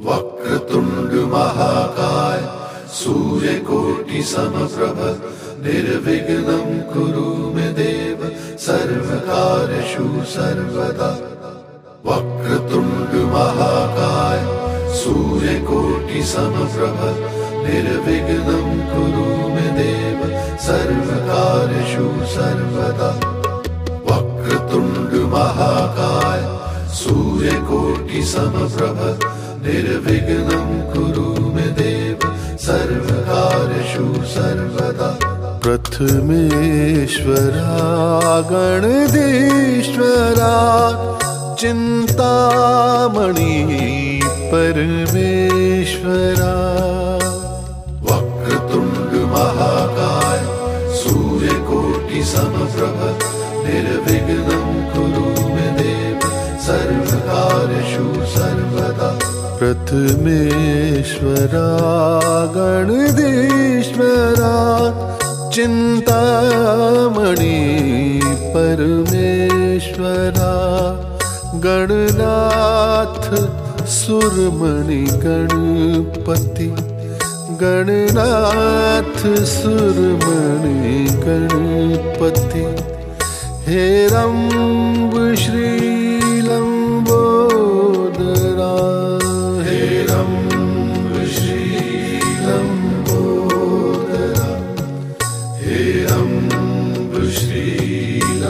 वक्रतुण्ड महाकाय, सूर्यकोटि समप्रभ, निर्विघ्नं कुरु मे देव, सर्वकार्यषु सर्वदा। वक्रतुण्ड महाकाय, सूर्यकोटि समप्रभ, निर्विघ्नं कुरु मे देव, सर्वकार्यषु सर्वदा। वक्रतुण्ड महाकाय सूर्यकोटि समप्रभ निर्विघ्नं कुरु मे देव सर्वकार्यषु सर्वदा। प्रथमेश्वरा गणदेश्वरा चिन्तामणि परमेश्वरा। वक्रतुण्ड महाकाय सूर्यकोटि समप्रभ निर्विघ्नं कुरु मे देव सर्वकार्यषु सर्वदा। प्रथमेश्वरा गणदेश्वरा चिन्तामणि परमेश्वरा गणनाथ सुरमणि गणपति गणनाथ सुरमणि गणपति हे रम्ब श्रीलम्बोदरा हे रम्ब श्रीलम्बोदरा हे रम्ब श्रीलम्बोदरा।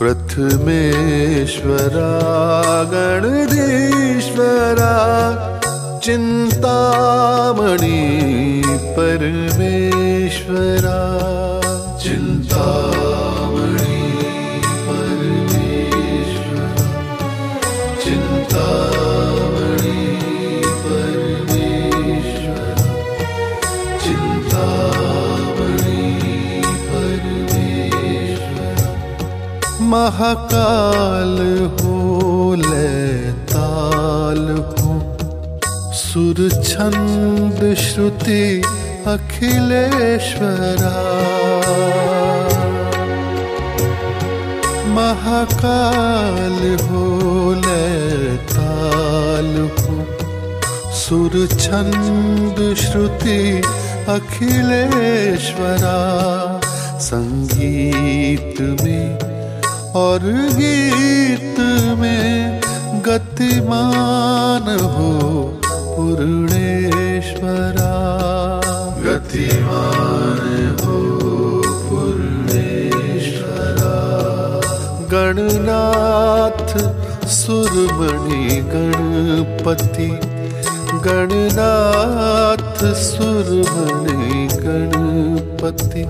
प्रथमेश्वरा गणधीश्वरा चिन्तामणि परमेश्वरा चिन्तामणि परमेश्वरा चिन्तामणि परमेश्वरा महाकाल हो लैताल हो सुर छंद श्रुति अखिलेश्वरा। महाकाल हो लैताल हो। सुर छंद श्रुति अखिलेश्वरा। संगीत में और गीत में गतिमान हो, पूर्णेश्वरा। गणनाथ सुरमणि गणपति। गणनाथ सुरमणि गणपति।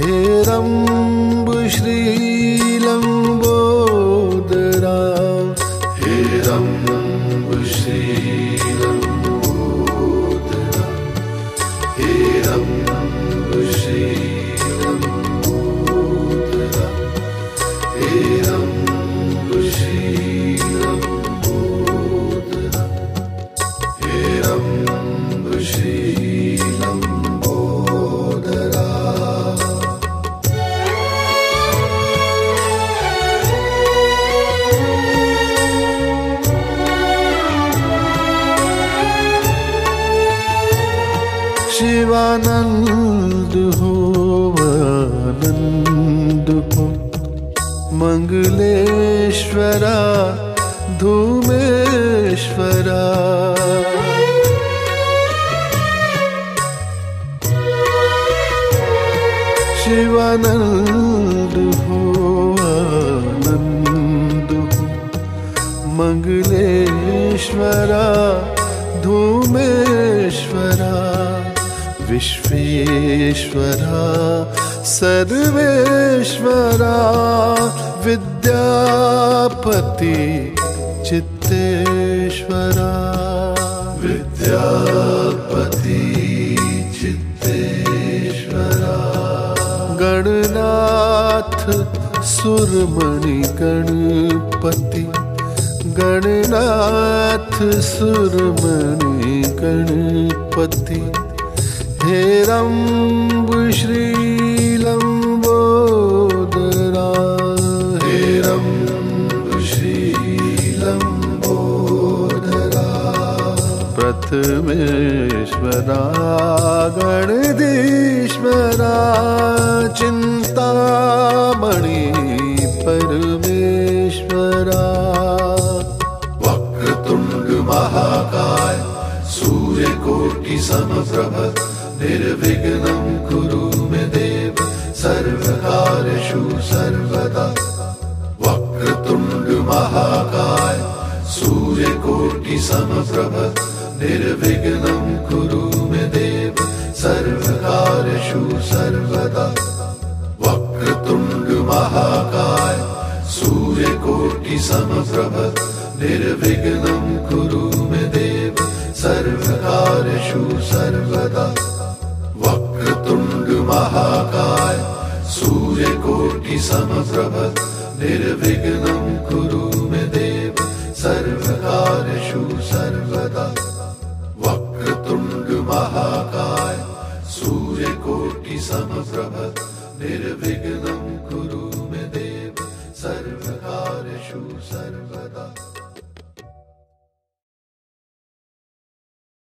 हे रम्ब शिवानंद हो आनंद हो मंगलेश्वरा धूमेश्वरा। शिवानंद हो आनंद हो मंगलेश्वरा धूमेश्वरा। विश्वेश्वरा सर्वेश्वरा विद्यापति चित्तेश्वरा। विद्यापति चित्तेश्वरा। गणनाथ सुरमणि गणपति। गणनाथ सुरमणि गणपति हेरम् श्रीलम् प्रथमेश्वरा गणदेशरा चिन्ता परमेश्वरा। वक्तु महाकाय सूर्यकोटिसमप्रभ। निर्विघ्नं कुरु मे देव सर्वकार्येषु सर्वदा वक्रतुण्ड महाकाय सूर्यकोटि समप्रभ निर्विघ्नं कुरु मे देव सर्वकार्येषु सर्वदा वक्रतुण्ड महाकाय सूर्यकोटि समप्रभ निर्विघ्नं कुरु मे देव सर्वकार्येषु सर्वदा महाकाय सूर्यकोटि समप्रभ निर्विघ्नं कुरु मे देव सर्वकार्येषु सर्वदा। वक्रतुण्ड महाकाय सूर्यकोटि निर्विघ्नं कुरु मे देव सर्वकार्येषु सर्वदा